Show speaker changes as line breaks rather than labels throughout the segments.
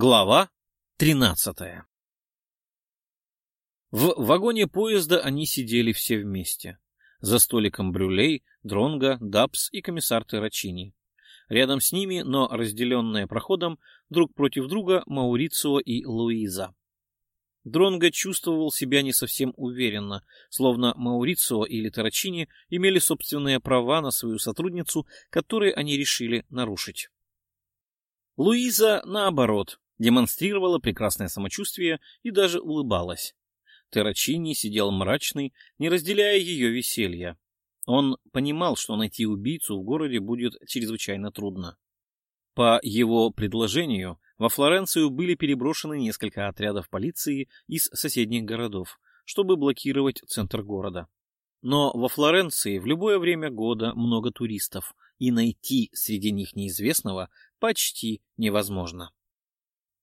Глава 13 В вагоне поезда они сидели все вместе. За столиком Брюлей, Дронга, Дабс и комиссар Террачини. Рядом с ними, но разделенные проходом, друг против друга Маурицио и Луиза. Дронго чувствовал себя не совсем уверенно, словно Маурицио или Террачини имели собственные права на свою сотрудницу, которые они решили нарушить. Луиза, наоборот, демонстрировала прекрасное самочувствие и даже улыбалась. Террачини сидел мрачный, не разделяя ее веселья. Он понимал, что найти убийцу в городе будет чрезвычайно трудно. По его предложению, во Флоренцию были переброшены несколько отрядов полиции из соседних городов, чтобы блокировать центр города. Но во Флоренции в любое время года много туристов, и найти среди них неизвестного почти невозможно.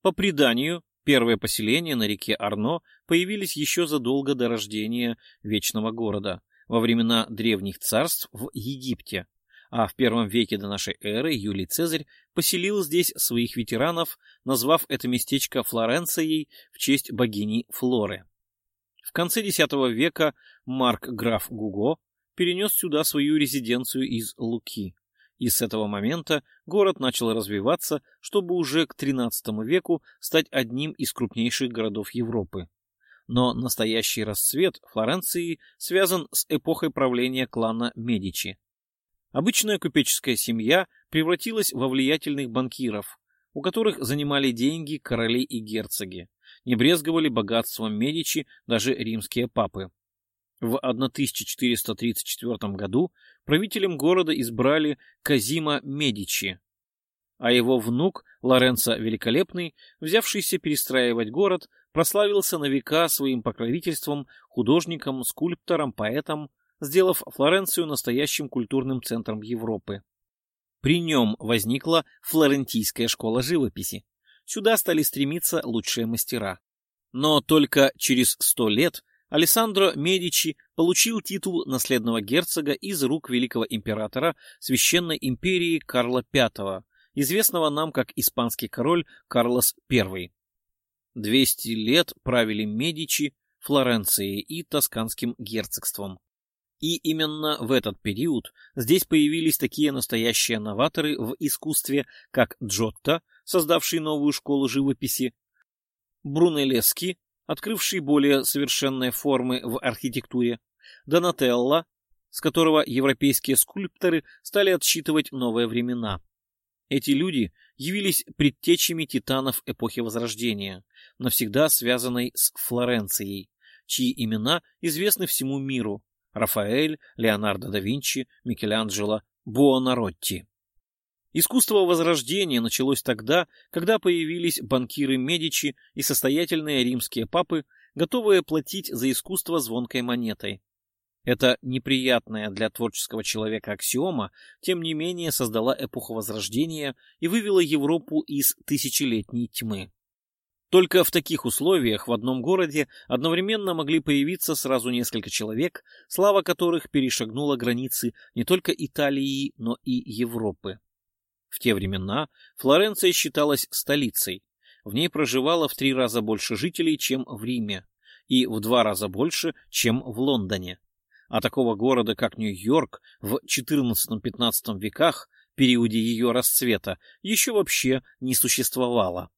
По преданию, первые поселения на реке Арно появились еще задолго до рождения Вечного города, во времена древних царств в Египте, а в первом веке до нашей эры Юлий Цезарь поселил здесь своих ветеранов, назвав это местечко Флоренцией в честь богини Флоры. В конце X века Марк граф Гуго перенес сюда свою резиденцию из Луки и с этого момента город начал развиваться, чтобы уже к XIII веку стать одним из крупнейших городов Европы. Но настоящий расцвет Флоренции связан с эпохой правления клана Медичи. Обычная купеческая семья превратилась во влиятельных банкиров, у которых занимали деньги короли и герцоги, не брезговали богатством Медичи даже римские папы. В 1434 году правителем города избрали Казима Медичи, а его внук Лоренцо Великолепный, взявшийся перестраивать город, прославился на века своим покровительством, художником, скульптором, поэтом, сделав Флоренцию настоящим культурным центром Европы. При нем возникла флорентийская школа живописи. Сюда стали стремиться лучшие мастера. Но только через сто лет Алессандро Медичи получил титул наследного герцога из рук великого императора Священной империи Карла V, известного нам как испанский король Карлос I. 200 лет правили Медичи Флоренцией и Тосканским герцогством. И именно в этот период здесь появились такие настоящие новаторы в искусстве, как Джотто, создавший новую школу живописи, Брунеллески, открывший более совершенные формы в архитектуре, Донателло, с которого европейские скульпторы стали отсчитывать новые времена. Эти люди явились предтечами титанов эпохи Возрождения, навсегда связанной с Флоренцией, чьи имена известны всему миру – Рафаэль, Леонардо да Винчи, Микеланджело, Буонаротти. Искусство Возрождения началось тогда, когда появились банкиры Медичи и состоятельные римские папы, готовые платить за искусство звонкой монетой. Эта неприятная для творческого человека аксиома, тем не менее, создала эпоху Возрождения и вывела Европу из тысячелетней тьмы. Только в таких условиях в одном городе одновременно могли появиться сразу несколько человек, слава которых перешагнула границы не только Италии, но и Европы. В те времена Флоренция считалась столицей. В ней проживало в три раза больше жителей, чем в Риме, и в два раза больше, чем в Лондоне. А такого города, как Нью-Йорк, в XIV-XV веках, периоде ее расцвета, еще вообще не существовало.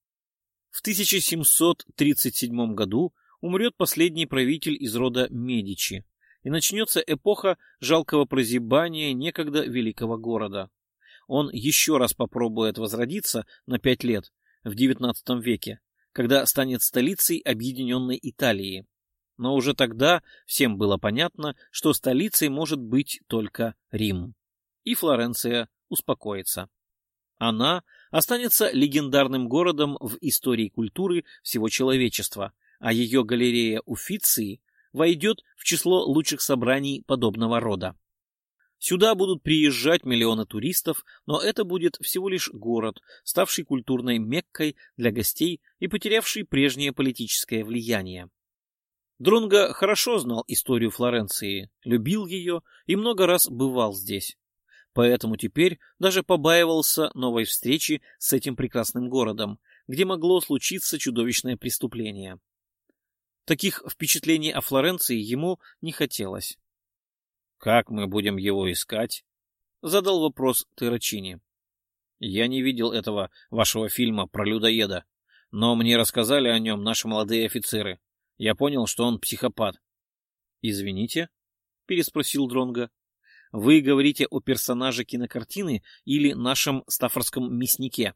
В 1737 году умрет последний правитель из рода Медичи, и начнется эпоха жалкого прозябания некогда великого города он еще раз попробует возродиться на пять лет в XIX веке, когда станет столицей объединенной Италии. Но уже тогда всем было понятно, что столицей может быть только Рим. И Флоренция успокоится. Она останется легендарным городом в истории культуры всего человечества, а ее галерея Уфиции войдет в число лучших собраний подобного рода. Сюда будут приезжать миллионы туристов, но это будет всего лишь город, ставший культурной меккой для гостей и потерявший прежнее политическое влияние. Дронго хорошо знал историю Флоренции, любил ее и много раз бывал здесь. Поэтому теперь даже побаивался новой встречи с этим прекрасным городом, где могло случиться чудовищное преступление. Таких впечатлений о Флоренции ему не хотелось. «Как мы будем его искать?» — задал вопрос Террачини. «Я не видел этого вашего фильма про людоеда, но мне рассказали о нем наши молодые офицеры. Я понял, что он психопат». «Извините?» — переспросил Дронга. «Вы говорите о персонаже кинокартины или нашем стаффорском мяснике?»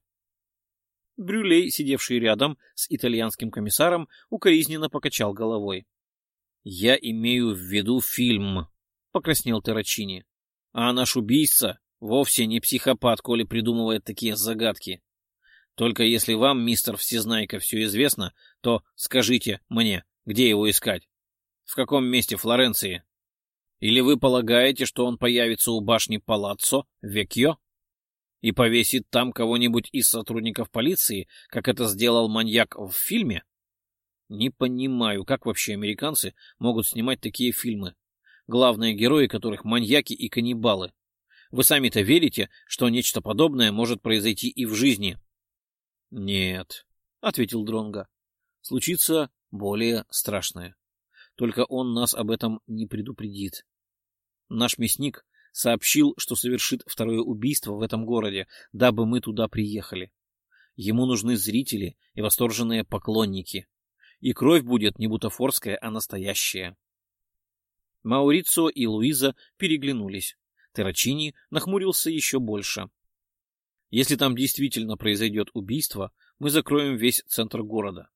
Брюлей, сидевший рядом с итальянским комиссаром, укоризненно покачал головой. — Я имею в виду фильм, — покраснел Террачини. — А наш убийца вовсе не психопат, коли придумывает такие загадки. Только если вам, мистер Всезнайка, все известно, то скажите мне, где его искать? В каком месте Флоренции? Или вы полагаете, что он появится у башни Палаццо Векьо? и повесит там кого-нибудь из сотрудников полиции, как это сделал маньяк в фильме? Не понимаю, как вообще американцы могут снимать такие фильмы, главные герои которых маньяки и каннибалы. Вы сами-то верите, что нечто подобное может произойти и в жизни? Нет, ответил Дронга. Случится более страшное. Только он нас об этом не предупредит. Наш мясник сообщил, что совершит второе убийство в этом городе, дабы мы туда приехали. Ему нужны зрители и восторженные поклонники. И кровь будет не бутафорская, а настоящая. Маурицо и Луиза переглянулись. Террачини нахмурился еще больше. Если там действительно произойдет убийство, мы закроем весь центр города.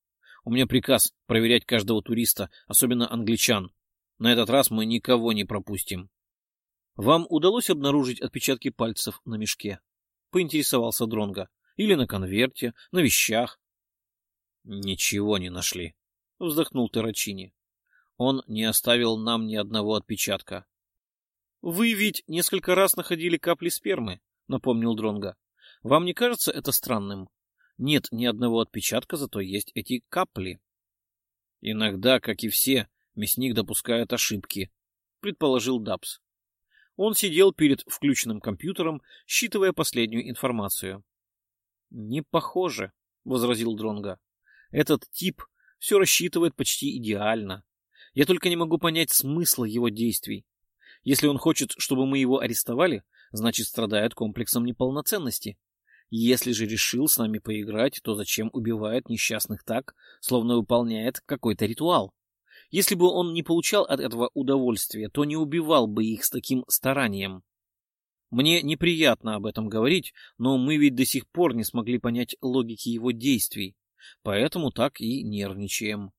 У меня приказ проверять каждого туриста, особенно англичан. На этот раз мы никого не пропустим. Вам удалось обнаружить отпечатки пальцев на мешке? Поинтересовался Дронга. Или на конверте, на вещах? Ничего не нашли, вздохнул Террачини. Он не оставил нам ни одного отпечатка. Вы ведь несколько раз находили капли спермы, напомнил Дронга. Вам не кажется это странным? Нет ни одного отпечатка, зато есть эти капли. Иногда, как и все, мясник допускает ошибки, предположил Дабс. Он сидел перед включенным компьютером, считывая последнюю информацию. «Не похоже», — возразил Дронга. «Этот тип все рассчитывает почти идеально. Я только не могу понять смысла его действий. Если он хочет, чтобы мы его арестовали, значит, страдает комплексом неполноценности. Если же решил с нами поиграть, то зачем убивает несчастных так, словно выполняет какой-то ритуал? Если бы он не получал от этого удовольствия, то не убивал бы их с таким старанием. Мне неприятно об этом говорить, но мы ведь до сих пор не смогли понять логики его действий, поэтому так и нервничаем.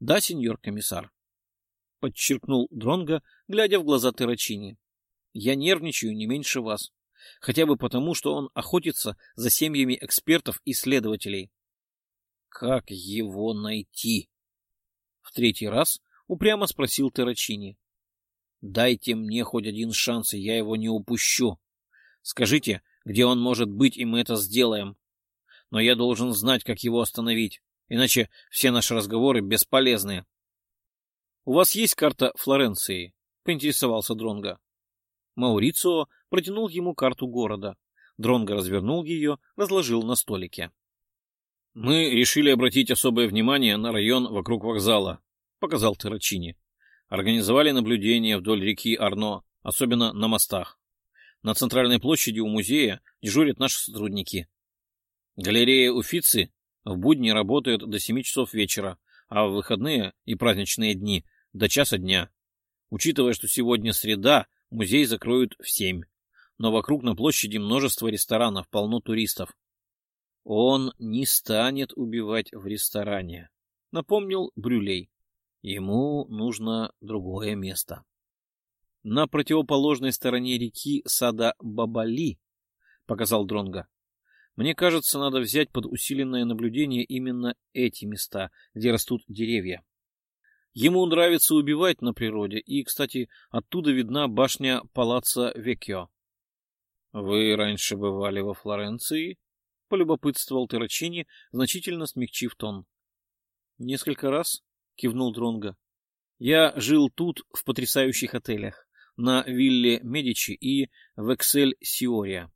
Да, сеньор комиссар, подчеркнул Дронга, глядя в глаза Террачини. Я нервничаю не меньше вас, хотя бы потому, что он охотится за семьями экспертов и следователей. Как его найти? В третий раз упрямо спросил Террачини. «Дайте мне хоть один шанс, и я его не упущу. Скажите, где он может быть, и мы это сделаем. Но я должен знать, как его остановить, иначе все наши разговоры бесполезны». «У вас есть карта Флоренции?» — поинтересовался Дронга. Маурицио протянул ему карту города. Дронго развернул ее, разложил на столике. Мы решили обратить особое внимание на район вокруг вокзала, показал Террачини. Организовали наблюдение вдоль реки Арно, особенно на мостах. На центральной площади у музея дежурят наши сотрудники. Галерея Уфицы в будни работает до 7 часов вечера, а в выходные и праздничные дни до часа дня. Учитывая, что сегодня среда, музей закроют в 7. Но вокруг на площади множество ресторанов, полно туристов. Он не станет убивать в ресторане, напомнил Брюлей. Ему нужно другое место. На противоположной стороне реки сада Бабали, показал Дронга. Мне кажется, надо взять под усиленное наблюдение именно эти места, где растут деревья. Ему нравится убивать на природе, и, кстати, оттуда видна башня палаца Векьо. — Вы раньше бывали во Флоренции? — полюбопытствовал Террачини, значительно смягчив тон. — Несколько раз, — кивнул Дронга. Я жил тут, в потрясающих отелях, на вилле Медичи и в Эксель Сиория.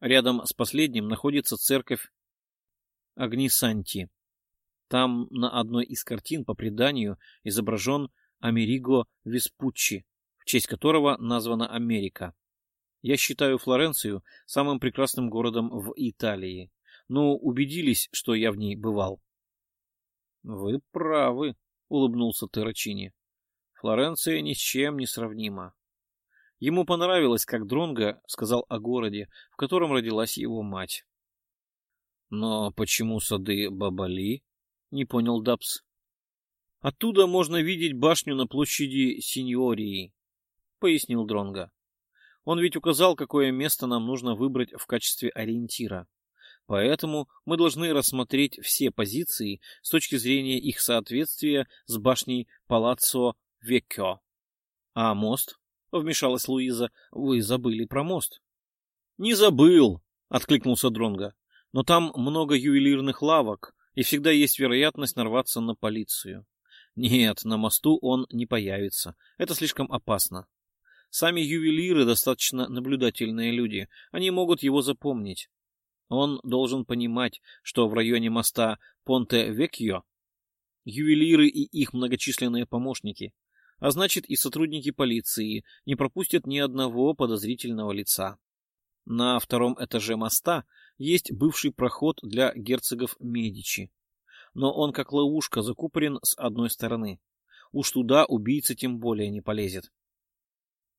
Рядом с последним находится церковь Агнисанти. Там на одной из картин, по преданию, изображен Америго Веспуччи, в честь которого названа Америка. Я считаю Флоренцию самым прекрасным городом в Италии. Ну, убедились, что я в ней бывал. — Вы правы, — улыбнулся Террачини. Флоренция ни с чем не сравнима. Ему понравилось, как Дронго сказал о городе, в котором родилась его мать. Но почему сады Бабали? Не понял Дабс. Оттуда можно видеть башню на площади Синьории, пояснил Дронго. Он ведь указал, какое место нам нужно выбрать в качестве ориентира. Поэтому мы должны рассмотреть все позиции с точки зрения их соответствия с башней Палаццо Веккио. А мост? — вмешалась Луиза. — Вы забыли про мост. — Не забыл, — откликнулся Дронга. Но там много ювелирных лавок, и всегда есть вероятность нарваться на полицию. Нет, на мосту он не появится. Это слишком опасно. Сами ювелиры достаточно наблюдательные люди. Они могут его запомнить. Он должен понимать, что в районе моста Понте-Векьо ювелиры и их многочисленные помощники а значит и сотрудники полиции не пропустят ни одного подозрительного лица. На втором этаже моста есть бывший проход для герцогов Медичи, но он как ловушка закупорен с одной стороны. Уж туда убийца тем более не полезет.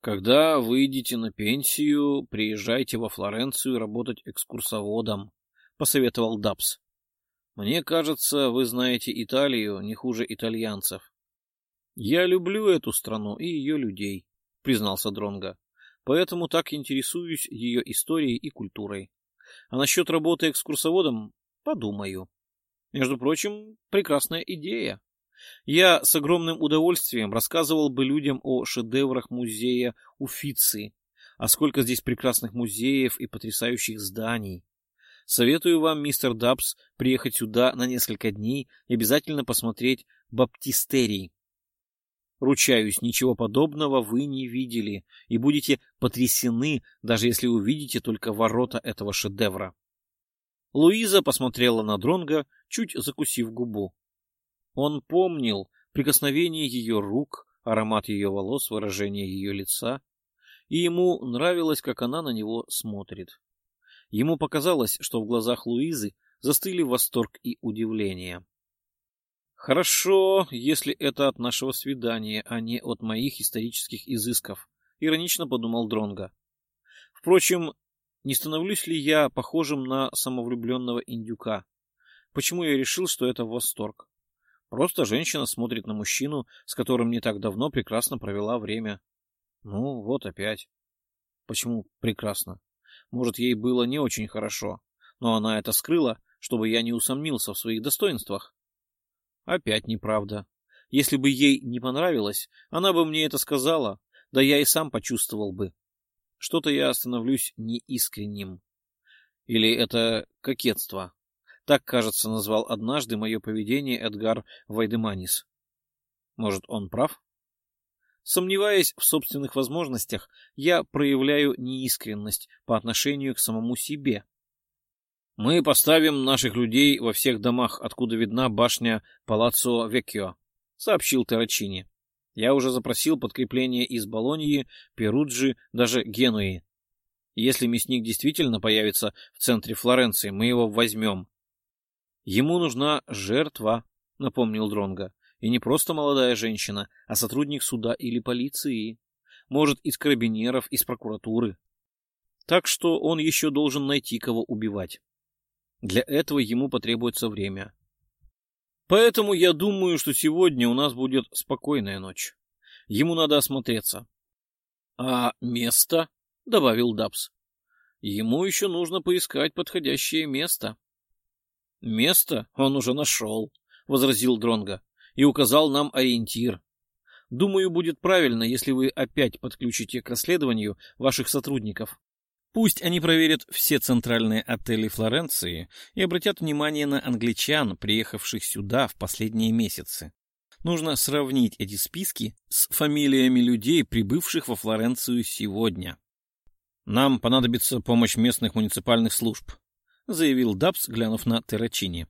Когда выйдете на пенсию, приезжайте во Флоренцию работать экскурсоводом, посоветовал Дабс. Мне кажется, вы знаете Италию не хуже итальянцев. Я люблю эту страну и ее людей, признался Дронга. Поэтому так интересуюсь ее историей и культурой. А насчет работы экскурсоводом подумаю. Между прочим, прекрасная идея. Я с огромным удовольствием рассказывал бы людям о шедеврах музея Уфиции, а сколько здесь прекрасных музеев и потрясающих зданий. Советую вам, мистер Дабс, приехать сюда на несколько дней и обязательно посмотреть баптистерий. Ручаюсь, ничего подобного вы не видели и будете потрясены, даже если увидите только ворота этого шедевра. Луиза посмотрела на Дронга, чуть закусив губу. Он помнил прикосновение ее рук, аромат ее волос, выражение ее лица, и ему нравилось, как она на него смотрит. Ему показалось, что в глазах Луизы застыли восторг и удивление. Хорошо, если это от нашего свидания, а не от моих исторических изысков, иронично подумал Дронга. Впрочем, не становлюсь ли я похожим на самовлюбленного индюка? Почему я решил, что это восторг? Просто женщина смотрит на мужчину, с которым не так давно прекрасно провела время. Ну, вот опять. Почему прекрасно? Может, ей было не очень хорошо, но она это скрыла, чтобы я не усомнился в своих достоинствах. Опять неправда. Если бы ей не понравилось, она бы мне это сказала, да я и сам почувствовал бы. Что-то я становлюсь неискренним. Или это кокетство. Так, кажется, назвал однажды мое поведение Эдгар Вайдеманис. Может, он прав? Сомневаясь в собственных возможностях, я проявляю неискренность по отношению к самому себе. Мы поставим наших людей во всех домах, откуда видна башня Палаццо Веккио, сообщил Террачини. Я уже запросил подкрепление из Болоньи, Перуджи, даже Генуи. Если мясник действительно появится в центре Флоренции, мы его возьмем. Ему нужна жертва, напомнил Дронга, и не просто молодая женщина, а сотрудник суда или полиции, может, из карабинеров, из прокуратуры. Так что он еще должен найти, кого убивать. Для этого ему потребуется время. Поэтому я думаю, что сегодня у нас будет спокойная ночь. Ему надо осмотреться. — А место? — добавил Дабс. — Ему еще нужно поискать подходящее место. — Место он уже нашел, — возразил Дронга и указал нам ориентир. Думаю, будет правильно, если вы опять подключите к расследованию ваших сотрудников. Пусть они проверят все центральные отели Флоренции и обратят внимание на англичан, приехавших сюда в последние месяцы. Нужно сравнить эти списки с фамилиями людей, прибывших во Флоренцию сегодня. «Нам понадобится помощь местных муниципальных служб», — заявил Дабс, глянув на Террачини.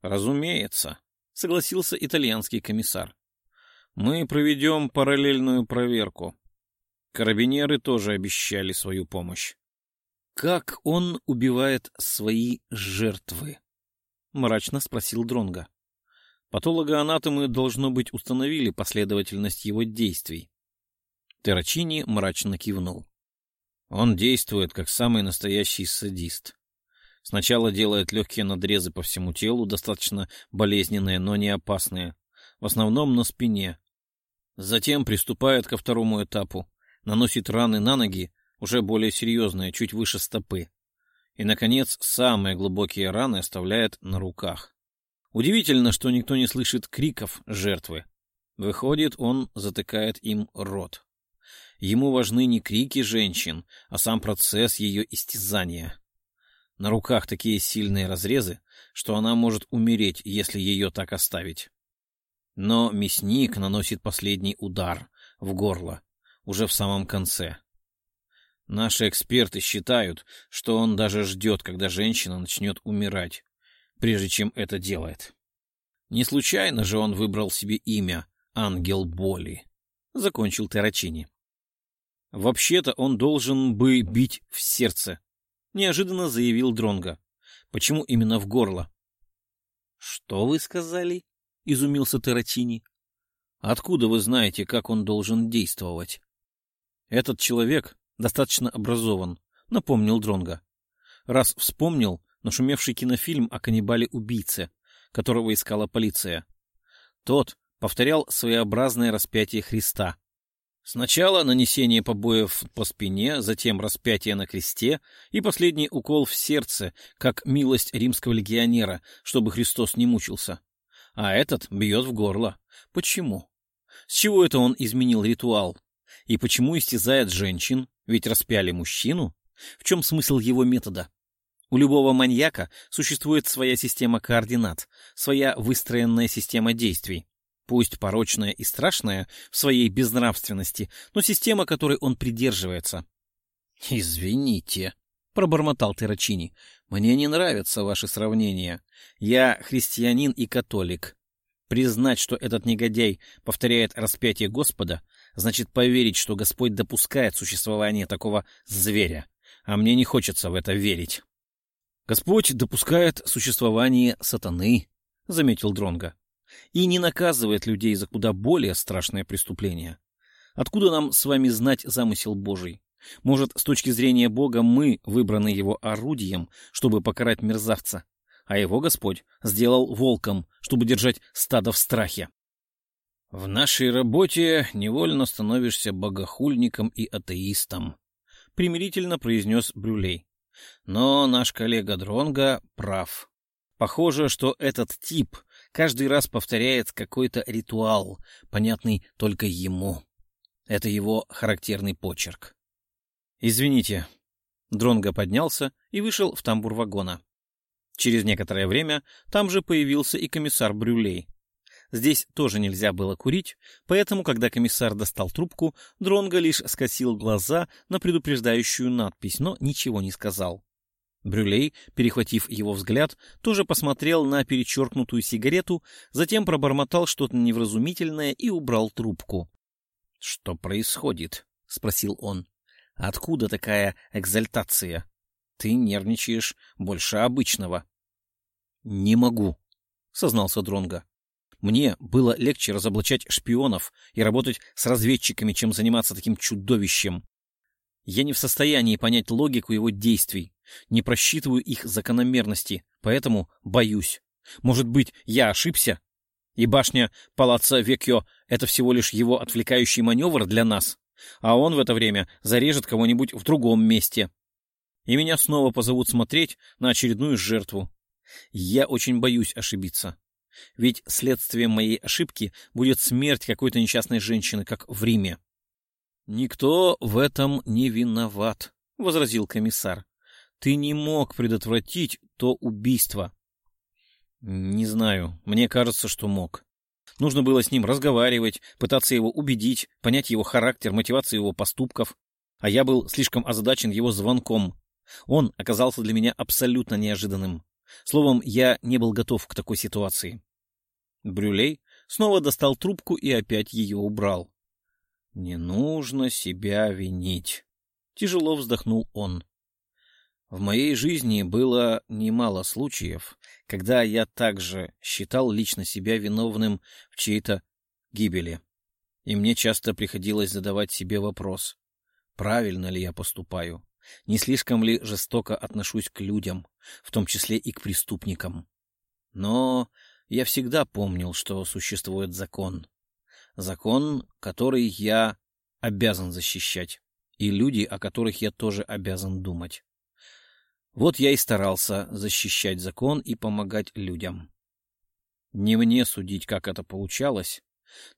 Разумеется, согласился итальянский комиссар. Мы проведем параллельную проверку. Карабинеры тоже обещали свою помощь. Как он убивает свои жертвы? мрачно спросил Дронга. Патологоанатомы должно быть установили последовательность его действий. Террачини мрачно кивнул. Он действует как самый настоящий садист. Сначала делает легкие надрезы по всему телу, достаточно болезненные, но не опасные, в основном на спине. Затем приступает ко второму этапу, наносит раны на ноги, уже более серьезные, чуть выше стопы. И, наконец, самые глубокие раны оставляет на руках. Удивительно, что никто не слышит криков жертвы. Выходит, он затыкает им рот. Ему важны не крики женщин, а сам процесс ее истязания. На руках такие сильные разрезы, что она может умереть, если ее так оставить. Но мясник наносит последний удар в горло, уже в самом конце. Наши эксперты считают, что он даже ждет, когда женщина начнет умирать, прежде чем это делает. Не случайно же он выбрал себе имя «Ангел боли», — закончил Террачини. Вообще-то он должен бы бить в сердце, неожиданно заявил Дронга. Почему именно в горло? Что вы сказали? изумился Терратини. Откуда вы знаете, как он должен действовать? Этот человек достаточно образован, напомнил Дронга. Раз вспомнил нашумевший кинофильм о каннибале-убийце, которого искала полиция. Тот повторял своеобразное распятие Христа, Сначала нанесение побоев по спине, затем распятие на кресте и последний укол в сердце, как милость римского легионера, чтобы Христос не мучился. А этот бьет в горло. Почему? С чего это он изменил ритуал? И почему истязает женщин? Ведь распяли мужчину. В чем смысл его метода? У любого маньяка существует своя система координат, своя выстроенная система действий пусть порочная и страшная в своей безнравственности, но система, которой он придерживается. — Извините, — пробормотал Террачини, — мне не нравятся ваши сравнения. Я христианин и католик. Признать, что этот негодяй повторяет распятие Господа, значит поверить, что Господь допускает существование такого зверя, а мне не хочется в это верить. Господь допускает существование сатаны, — заметил Дронга и не наказывает людей за куда более страшное преступление. Откуда нам с вами знать замысел Божий? Может, с точки зрения Бога мы выбраны его орудием, чтобы покарать мерзавца, а его Господь сделал волком, чтобы держать стадо в страхе. В нашей работе невольно становишься богохульником и атеистом, примирительно произнес Брюлей. Но наш коллега Дронга прав. Похоже, что этот тип каждый раз повторяет какой-то ритуал, понятный только ему. Это его характерный почерк. «Извините». Дронго поднялся и вышел в тамбур вагона. Через некоторое время там же появился и комиссар Брюлей. Здесь тоже нельзя было курить, поэтому, когда комиссар достал трубку, Дронго лишь скосил глаза на предупреждающую надпись, но ничего не сказал. Брюлей, перехватив его взгляд, тоже посмотрел на перечеркнутую сигарету, затем пробормотал что-то невразумительное и убрал трубку. — Что происходит? — спросил он. — Откуда такая экзальтация? Ты нервничаешь больше обычного. — Не могу, — сознался Дронга. Мне было легче разоблачать шпионов и работать с разведчиками, чем заниматься таким чудовищем. Я не в состоянии понять логику его действий, не просчитываю их закономерности, поэтому боюсь. Может быть, я ошибся? И башня Палаца Векьо — это всего лишь его отвлекающий маневр для нас, а он в это время зарежет кого-нибудь в другом месте. И меня снова позовут смотреть на очередную жертву. Я очень боюсь ошибиться. Ведь следствием моей ошибки будет смерть какой-то несчастной женщины, как в Риме. «Никто в этом не виноват», — возразил комиссар. «Ты не мог предотвратить то убийство». «Не знаю. Мне кажется, что мог. Нужно было с ним разговаривать, пытаться его убедить, понять его характер, мотивацию его поступков. А я был слишком озадачен его звонком. Он оказался для меня абсолютно неожиданным. Словом, я не был готов к такой ситуации. Брюлей снова достал трубку и опять ее убрал. «Не нужно себя винить», — тяжело вздохнул он. В моей жизни было немало случаев, когда я также считал лично себя виновным в чьей-то гибели. И мне часто приходилось задавать себе вопрос, правильно ли я поступаю, не слишком ли жестоко отношусь к людям, в том числе и к преступникам. Но я всегда помнил, что существует закон. Закон, который я обязан защищать, и люди, о которых я тоже обязан думать. Вот я и старался защищать закон и помогать людям. Не мне судить, как это получалось,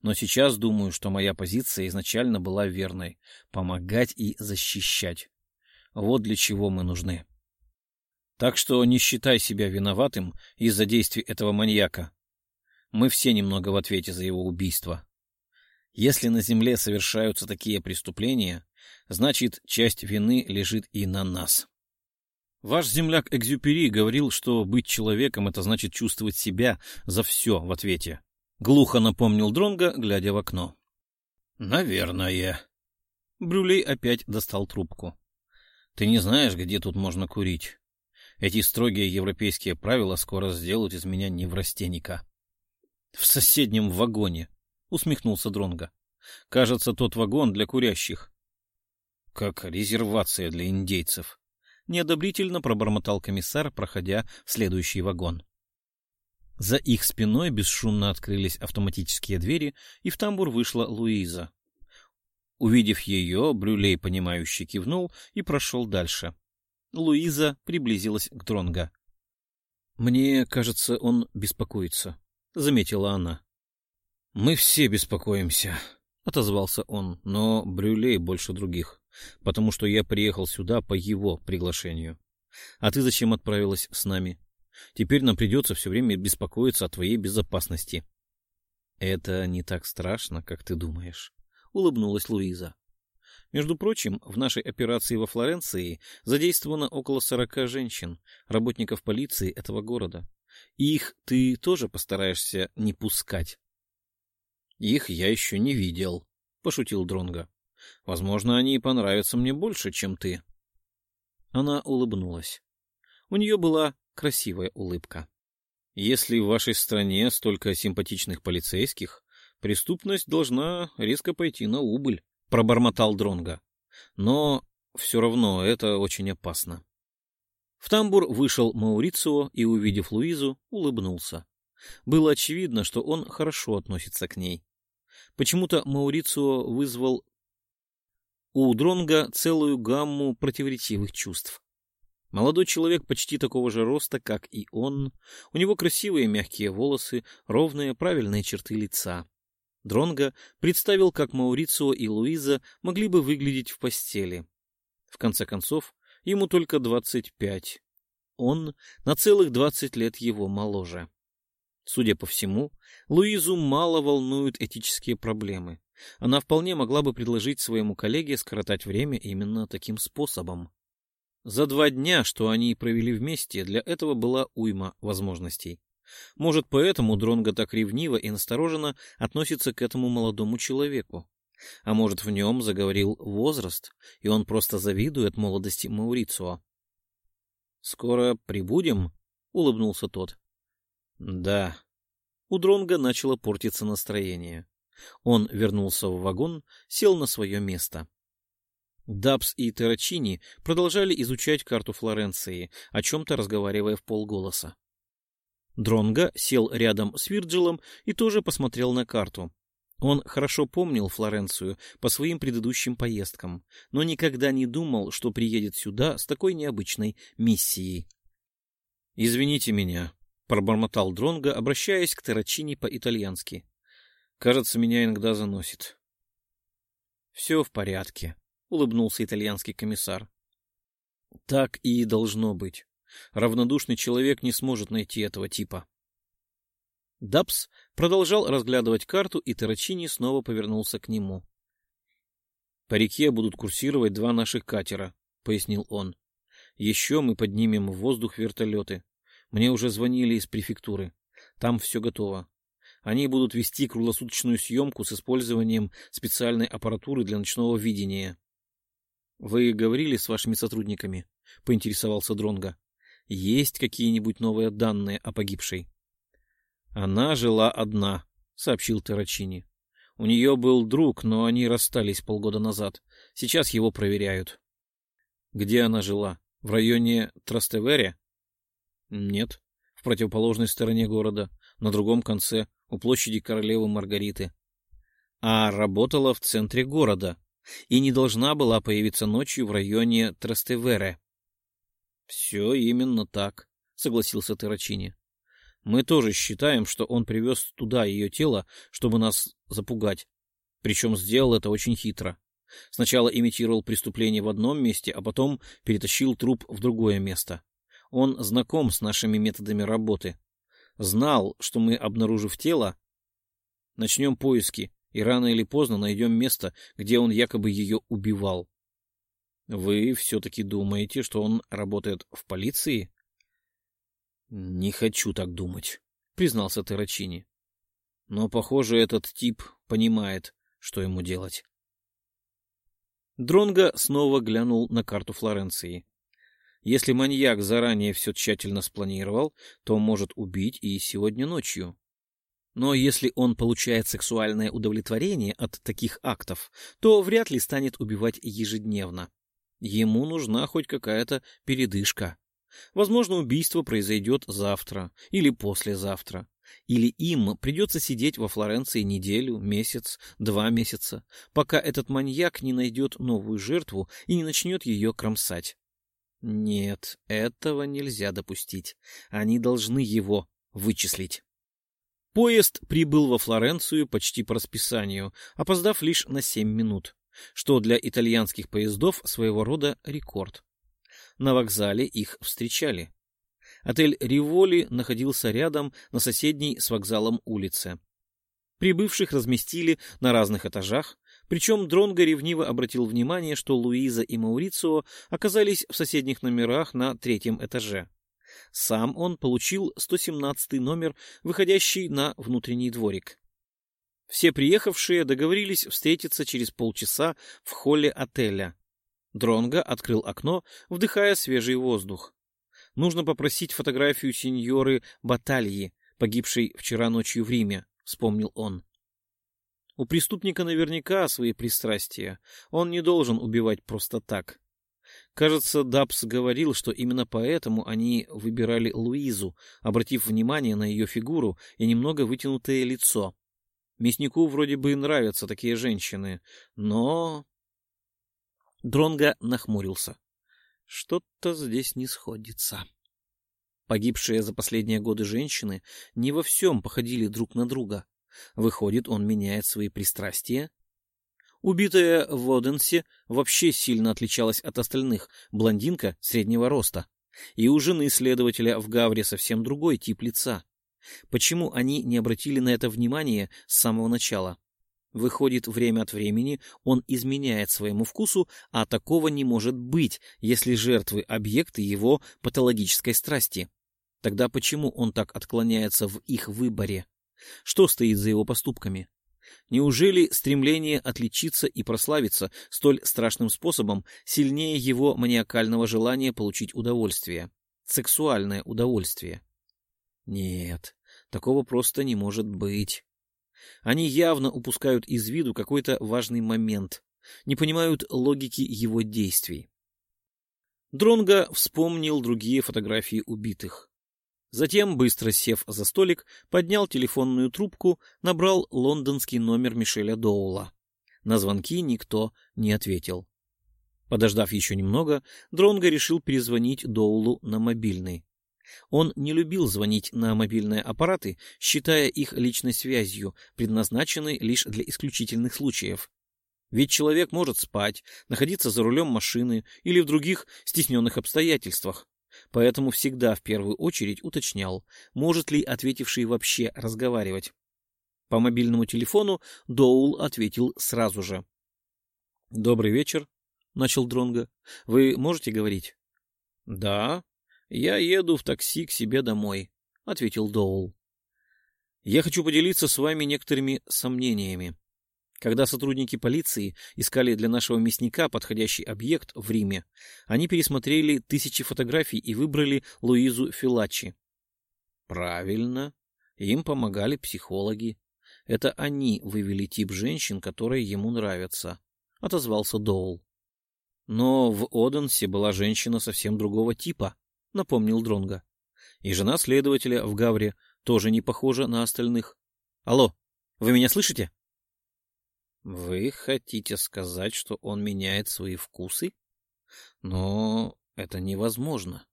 но сейчас думаю, что моя позиция изначально была верной — помогать и защищать. Вот для чего мы нужны. Так что не считай себя виноватым из-за действий этого маньяка. Мы все немного в ответе за его убийство. Если на земле совершаются такие преступления, значит, часть вины лежит и на нас. Ваш земляк Экзюпери говорил, что быть человеком — это значит чувствовать себя за все в ответе. Глухо напомнил Дронга, глядя в окно. — Наверное. Брюлей опять достал трубку. — Ты не знаешь, где тут можно курить? Эти строгие европейские правила скоро сделают из меня неврастенника. — В соседнем вагоне, — усмехнулся Дронга. Кажется, тот вагон для курящих. — Как резервация для индейцев, — неодобрительно пробормотал комиссар, проходя в следующий вагон. За их спиной бесшумно открылись автоматические двери, и в тамбур вышла Луиза. Увидев ее, Брюлей, понимающе кивнул и прошел дальше. Луиза приблизилась к Дронго. «Мне кажется, он беспокоится», — заметила она. «Мы все беспокоимся», — отозвался он, — «но Брюлей больше других потому что я приехал сюда по его приглашению. А ты зачем отправилась с нами? Теперь нам придется все время беспокоиться о твоей безопасности. — Это не так страшно, как ты думаешь, — улыбнулась Луиза. Между прочим, в нашей операции во Флоренции задействовано около сорока женщин, работников полиции этого города. Их ты тоже постараешься не пускать. — Их я еще не видел, — пошутил Дронга. Возможно, они понравятся мне больше, чем ты. Она улыбнулась. У нее была красивая улыбка. Если в вашей стране столько симпатичных полицейских, преступность должна резко пойти на убыль, пробормотал Дронга. Но все равно это очень опасно. В тамбур вышел Маурицио и, увидев Луизу, улыбнулся. Было очевидно, что он хорошо относится к ней. Почему-то Маурицио вызвал у Дронга целую гамму противоречивых чувств. Молодой человек почти такого же роста, как и он. У него красивые мягкие волосы, ровные правильные черты лица. Дронга представил, как Маурицио и Луиза могли бы выглядеть в постели. В конце концов, ему только двадцать пять. Он на целых двадцать лет его моложе. Судя по всему, Луизу мало волнуют этические проблемы. Она вполне могла бы предложить своему коллеге скоротать время именно таким способом. За два дня, что они провели вместе, для этого была уйма возможностей. Может, поэтому Дронго так ревниво и настороженно относится к этому молодому человеку. А может, в нем заговорил возраст, и он просто завидует молодости Маурицио. «Скоро прибудем?» — улыбнулся тот. «Да». У Дронга начало портиться настроение. Он вернулся в вагон, сел на свое место. Дабс и Террачини продолжали изучать карту Флоренции, о чем-то разговаривая в полголоса. Дронга сел рядом с Вирджилом и тоже посмотрел на карту. Он хорошо помнил Флоренцию по своим предыдущим поездкам, но никогда не думал, что приедет сюда с такой необычной миссией. «Извините меня», — пробормотал Дронга, обращаясь к Террачини по-итальянски. Кажется, меня иногда заносит. — Все в порядке, — улыбнулся итальянский комиссар. — Так и должно быть. Равнодушный человек не сможет найти этого типа. Дабс продолжал разглядывать карту, и Тарачини снова повернулся к нему. — По реке будут курсировать два наших катера, — пояснил он. — Еще мы поднимем в воздух вертолеты. Мне уже звонили из префектуры. Там все готово. Они будут вести круглосуточную съемку с использованием специальной аппаратуры для ночного видения. — Вы говорили с вашими сотрудниками? — поинтересовался Дронга. Есть какие-нибудь новые данные о погибшей? — Она жила одна, — сообщил Террачини. У нее был друг, но они расстались полгода назад. Сейчас его проверяют. — Где она жила? В районе Трастевере? — Нет, в противоположной стороне города, на другом конце, у площади королевы Маргариты. А работала в центре города и не должна была появиться ночью в районе Трастевере. — Все именно так, — согласился Террачини. Мы тоже считаем, что он привез туда ее тело, чтобы нас запугать. Причем сделал это очень хитро. Сначала имитировал преступление в одном месте, а потом перетащил труп в другое место. Он знаком с нашими методами работы. Знал, что мы, обнаружив тело, начнем поиски и рано или поздно найдем место, где он якобы ее убивал. Вы все-таки думаете, что он работает в полиции? Не хочу так думать, признался Террачини. Но, похоже, этот тип понимает, что ему делать. Дронго снова глянул на карту Флоренции. Если маньяк заранее все тщательно спланировал, то может убить и сегодня ночью. Но если он получает сексуальное удовлетворение от таких актов, то вряд ли станет убивать ежедневно. Ему нужна хоть какая-то передышка. Возможно, убийство произойдет завтра или послезавтра. Или им придется сидеть во Флоренции неделю, месяц, два месяца, пока этот маньяк не найдет новую жертву и не начнет ее кромсать. Нет, этого нельзя допустить. Они должны его вычислить. Поезд прибыл во Флоренцию почти по расписанию, опоздав лишь на семь минут, что для итальянских поездов своего рода рекорд. На вокзале их встречали. Отель «Риволи» находился рядом на соседней с вокзалом улице. Прибывших разместили на разных этажах, причем Дронго ревниво обратил внимание, что Луиза и Маурицио оказались в соседних номерах на третьем этаже. Сам он получил 117 номер, выходящий на внутренний дворик. Все приехавшие договорились встретиться через полчаса в холле отеля. Дронго открыл окно, вдыхая свежий воздух. Нужно попросить фотографию сеньоры Батальи, погибшей вчера ночью в Риме, вспомнил он. У преступника наверняка свои пристрастия. Он не должен убивать просто так. Кажется, Дабс говорил, что именно поэтому они выбирали Луизу, обратив внимание на ее фигуру и немного вытянутое лицо. Мяснику вроде бы нравятся такие женщины, но... Дронго нахмурился. Что-то здесь не сходится. Погибшие за последние годы женщины не во всем походили друг на друга. Выходит, он меняет свои пристрастия? Убитая в Оденсе вообще сильно отличалась от остальных, блондинка среднего роста. И у жены следователя в Гавре совсем другой тип лица. Почему они не обратили на это внимание с самого начала? Выходит, время от времени он изменяет своему вкусу, а такого не может быть, если жертвы — объекты его патологической страсти. Тогда почему он так отклоняется в их выборе? Что стоит за его поступками? Неужели стремление отличиться и прославиться столь страшным способом сильнее его маниакального желания получить удовольствие? Сексуальное удовольствие? Нет, такого просто не может быть. Они явно упускают из виду какой-то важный момент, не понимают логики его действий. Дронго вспомнил другие фотографии убитых. Затем, быстро сев за столик, поднял телефонную трубку, набрал лондонский номер Мишеля Доула. На звонки никто не ответил. Подождав еще немного, Дронго решил перезвонить Доулу на мобильный. Он не любил звонить на мобильные аппараты, считая их личной связью, предназначенной лишь для исключительных случаев. Ведь человек может спать, находиться за рулем машины или в других стесненных обстоятельствах. Поэтому всегда в первую очередь уточнял, может ли ответивший вообще разговаривать. По мобильному телефону Доул ответил сразу же. «Добрый вечер», — начал Дронго. «Вы можете говорить?» «Да», Я еду в такси к себе домой, — ответил Доул. Я хочу поделиться с вами некоторыми сомнениями. Когда сотрудники полиции искали для нашего мясника подходящий объект в Риме, они пересмотрели тысячи фотографий и выбрали Луизу Филаччи. Правильно. Им помогали психологи. Это они вывели тип женщин, которые ему нравятся, — отозвался Доул. Но в Оденсе была женщина совсем другого типа, — напомнил Дронга. И жена следователя в Гавре тоже не похожа на остальных. Алло, вы меня слышите? Вы хотите сказать, что он меняет свои вкусы? Но это невозможно.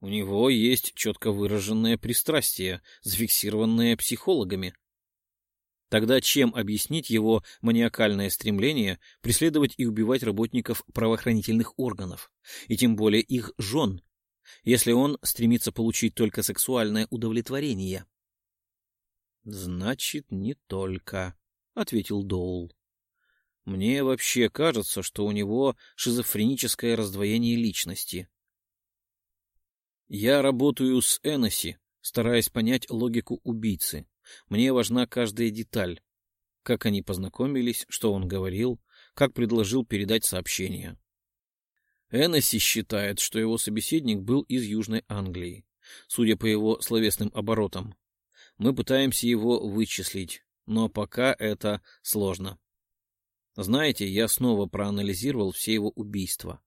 У него есть четко выраженное пристрастие, зафиксированное психологами. Тогда чем объяснить его маниакальное стремление преследовать и убивать работников правоохранительных органов, и тем более их жен, если он стремится получить только сексуальное удовлетворение? Значит, не только, ответил Доул. Мне вообще кажется, что у него шизофреническое раздвоение личности. Я работаю с Эноси, стараясь понять логику убийцы. Мне важна каждая деталь. Как они познакомились, что он говорил, как предложил передать сообщение. Эноси считает, что его собеседник был из Южной Англии, судя по его словесным оборотам. Мы пытаемся его вычислить, но пока это сложно. Знаете, я снова проанализировал все его убийства.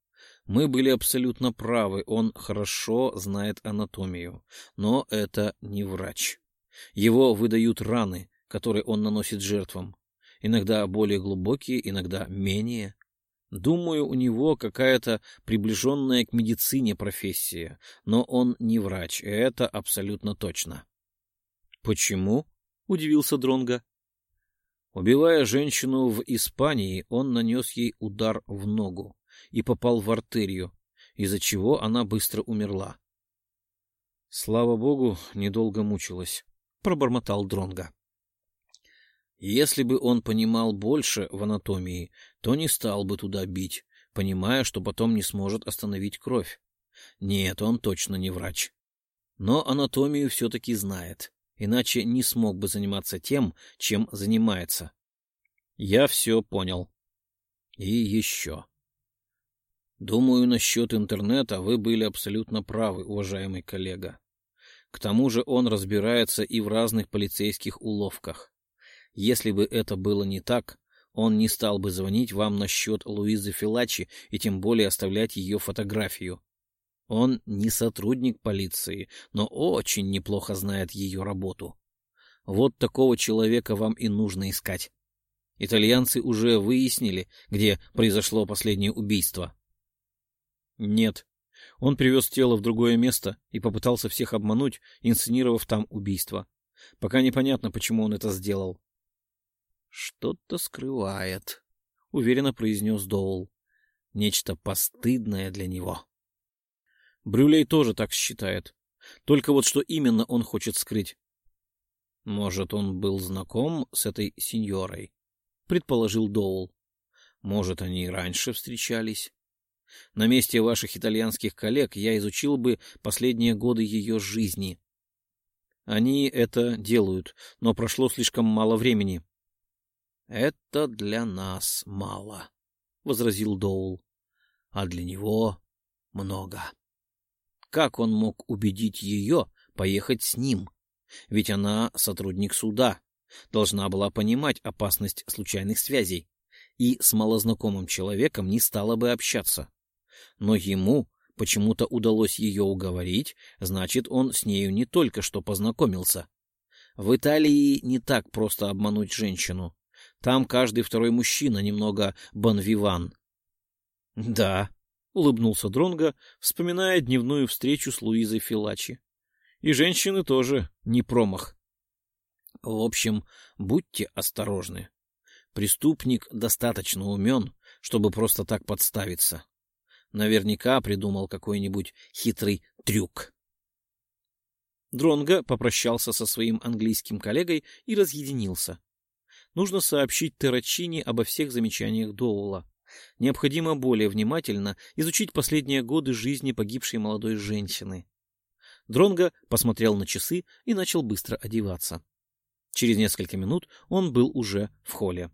Мы были абсолютно правы, он хорошо знает анатомию, но это не врач. Его выдают раны, которые он наносит жертвам. Иногда более глубокие, иногда менее. Думаю, у него какая-то приближенная к медицине профессия, но он не врач, это абсолютно точно. Почему? удивился Дронга. Убивая женщину в Испании, он нанес ей удар в ногу и попал в артерию, из-за чего она быстро умерла. Слава богу, недолго мучилась, пробормотал Дронга. Если бы он понимал больше в анатомии, то не стал бы туда бить, понимая, что потом не сможет остановить кровь. Нет, он точно не врач. Но анатомию все-таки знает иначе не смог бы заниматься тем, чем занимается. Я все понял. И еще. Думаю, насчет интернета вы были абсолютно правы, уважаемый коллега. К тому же он разбирается и в разных полицейских уловках. Если бы это было не так, он не стал бы звонить вам насчет Луизы Филачи и тем более оставлять ее фотографию. Он не сотрудник полиции, но очень неплохо знает ее работу. Вот такого человека вам и нужно искать. Итальянцы уже выяснили, где произошло последнее убийство. Нет. Он привез тело в другое место и попытался всех обмануть, инсценировав там убийство. Пока непонятно, почему он это сделал. Что-то скрывает, уверенно произнес Доул. Нечто постыдное для него. Брюлей тоже так считает. Только вот что именно он хочет скрыть. Может, он был знаком с этой сеньорой, предположил Доул. Может, они и раньше встречались. На месте ваших итальянских коллег я изучил бы последние годы ее жизни. Они это делают, но прошло слишком мало времени. — Это для нас мало, — возразил Доул, — а для него много. Как он мог убедить ее поехать с ним? Ведь она сотрудник суда, должна была понимать опасность случайных связей и с малознакомым человеком не стала бы общаться. Но ему почему-то удалось ее уговорить, значит, он с нею не только что познакомился. В Италии не так просто обмануть женщину. Там каждый второй мужчина немного бонвиван. Да, — улыбнулся Дронго, вспоминая дневную встречу с Луизой Филачи. «И женщины тоже не промах. В общем, будьте осторожны. Преступник достаточно умен, чтобы просто так подставиться. Наверняка придумал какой-нибудь хитрый трюк». Дронго попрощался со своим английским коллегой и разъединился. Нужно сообщить Террачини обо всех замечаниях Доула Необходимо более внимательно изучить последние годы жизни погибшей молодой женщины. Дронго посмотрел на часы и начал быстро одеваться. Через несколько минут он был уже в холле.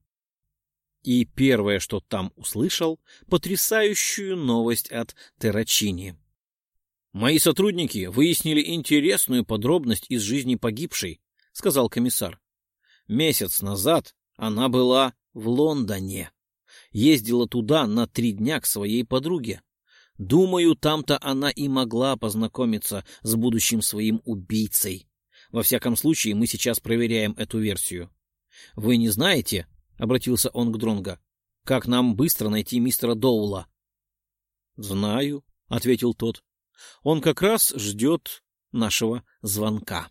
И первое, что там услышал, потрясающую новость от Террачини. «Мои сотрудники выяснили интересную подробность из жизни погибшей», — сказал комиссар. «Месяц назад она была в Лондоне. Ездила туда на три дня к своей подруге. Думаю, там-то она и могла познакомиться с будущим своим убийцей. Во всяком случае, мы сейчас проверяем эту версию. Вы не знаете, — обратился он к Дронго, — как нам быстро найти мистера Доула? — Знаю, — ответил тот. — Он как раз ждет нашего звонка.